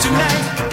tonight.